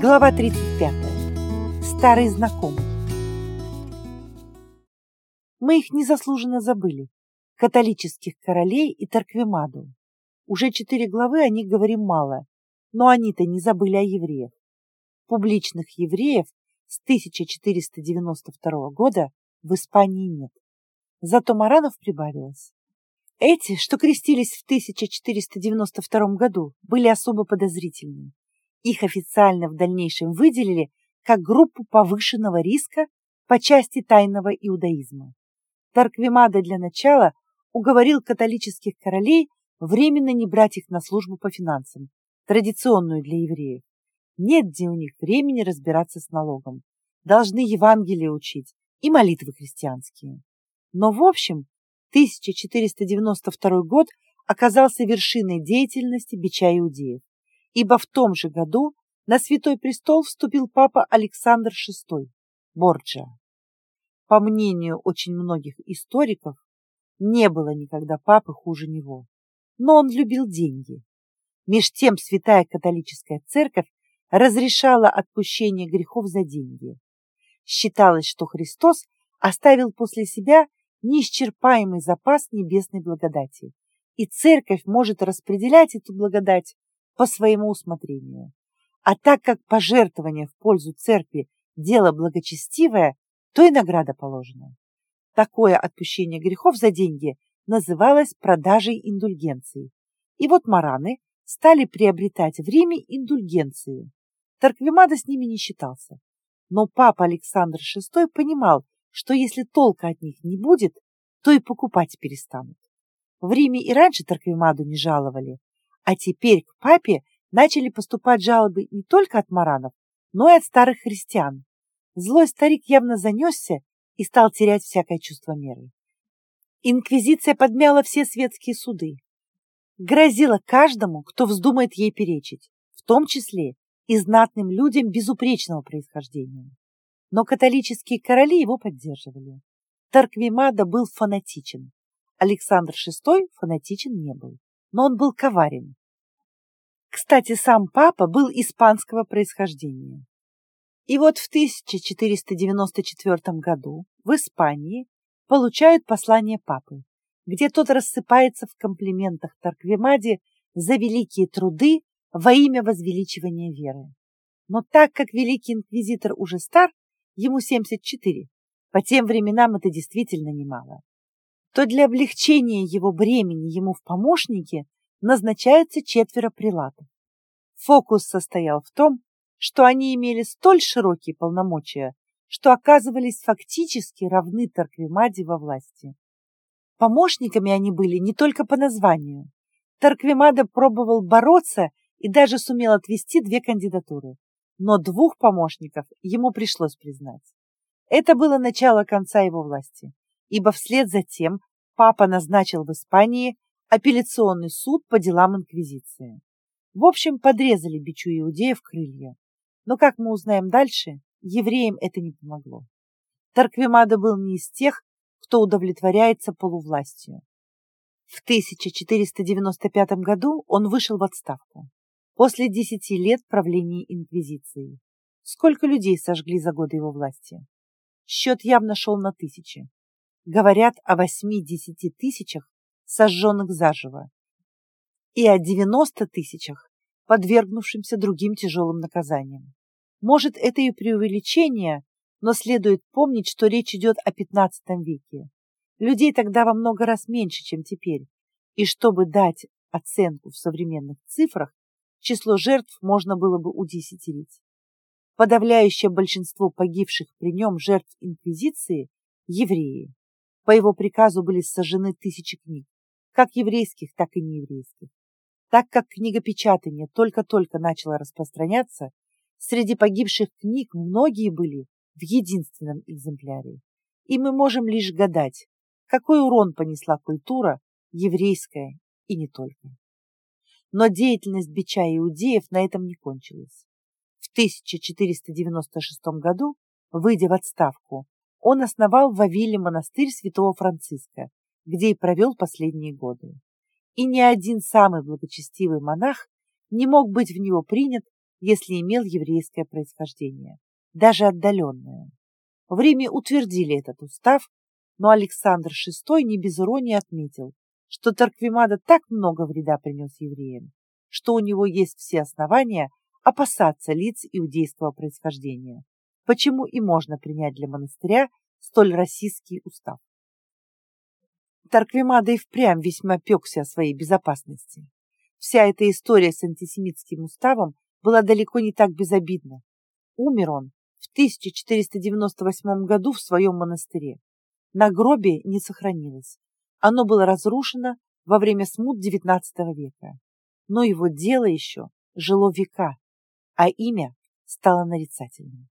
Глава 35. Старый знакомый. Мы их незаслуженно забыли. Католических королей и Тарквимаду. Уже четыре главы о них говорим мало, но они-то не забыли о евреях. Публичных евреев с 1492 года в Испании нет. Зато маранов прибавилось. Эти, что крестились в 1492 году, были особо подозрительны. Их официально в дальнейшем выделили как группу повышенного риска по части тайного иудаизма. Тарквимада для начала уговорил католических королей временно не брать их на службу по финансам, традиционную для евреев. Нет где у них времени разбираться с налогом. Должны Евангелие учить и молитвы христианские. Но в общем 1492 год оказался вершиной деятельности бича иудеев ибо в том же году на Святой Престол вступил папа Александр VI Борджа. По мнению очень многих историков, не было никогда папы хуже него, но он любил деньги. Меж тем Святая Католическая Церковь разрешала отпущение грехов за деньги. Считалось, что Христос оставил после себя неисчерпаемый запас небесной благодати, и Церковь может распределять эту благодать по своему усмотрению. А так как пожертвование в пользу церкви – дело благочестивое, то и награда положена. Такое отпущение грехов за деньги называлось продажей индульгенций. И вот мараны стали приобретать в Риме индульгенции. Тарквимада с ними не считался. Но папа Александр VI понимал, что если толка от них не будет, то и покупать перестанут. В Риме и раньше Тарквимаду не жаловали, а теперь к папе начали поступать жалобы не только от маранов, но и от старых христиан. Злой старик явно занесся и стал терять всякое чувство меры. Инквизиция подмяла все светские суды. Грозила каждому, кто вздумает ей перечить, в том числе и знатным людям безупречного происхождения. Но католические короли его поддерживали. Тарквимада был фанатичен. Александр VI фанатичен не был но он был коварен. Кстати, сам папа был испанского происхождения. И вот в 1494 году в Испании получают послание папы, где тот рассыпается в комплиментах Тарквимаде за великие труды во имя возвеличивания веры. Но так как великий инквизитор уже стар, ему 74, по тем временам это действительно немало, то для облегчения его бремени ему в помощники назначаются четверо прилатов. Фокус состоял в том, что они имели столь широкие полномочия, что оказывались фактически равны Тарквимаде во власти. Помощниками они были не только по названию. Тарквимада пробовал бороться и даже сумел отвести две кандидатуры, но двух помощников ему пришлось признать. Это было начало конца его власти ибо вслед за тем папа назначил в Испании апелляционный суд по делам инквизиции. В общем, подрезали бичу иудеев крылья. Но, как мы узнаем дальше, евреям это не помогло. Тарквимада был не из тех, кто удовлетворяется полувластью. В 1495 году он вышел в отставку. После десяти лет правления инквизиции. Сколько людей сожгли за годы его власти? Счет явно шел на тысячи говорят о 80 тысячах сожженных заживо и о 90 тысячах, подвергнувшимся другим тяжелым наказаниям. Может, это и преувеличение, но следует помнить, что речь идет о XV веке. Людей тогда во много раз меньше, чем теперь, и чтобы дать оценку в современных цифрах, число жертв можно было бы удесятерить. Подавляющее большинство погибших при нем жертв Инквизиции – евреи. По его приказу были сожжены тысячи книг, как еврейских, так и нееврейских. Так как книгопечатание только-только начало распространяться, среди погибших книг многие были в единственном экземпляре. И мы можем лишь гадать, какой урон понесла культура, еврейская и не только. Но деятельность бича иудеев на этом не кончилась. В 1496 году, выйдя в отставку, он основал в Вавиле монастырь святого Франциска, где и провел последние годы. И ни один самый благочестивый монах не мог быть в него принят если имел еврейское происхождение, даже отдаленное. В Риме утвердили этот устав, но Александр VI не без иронии отметил, что Тарквимада так много вреда принес евреям, что у него есть все основания опасаться лиц иудейского происхождения, почему и можно принять для монастыря столь российский устав. Тарквимада и впрямь весьма пекся о своей безопасности. Вся эта история с антисемитским уставом была далеко не так безобидна. Умер он в 1498 году в своем монастыре. На гробе не сохранилось. Оно было разрушено во время смут XIX века. Но его дело еще жило века, а имя стало нарицательным.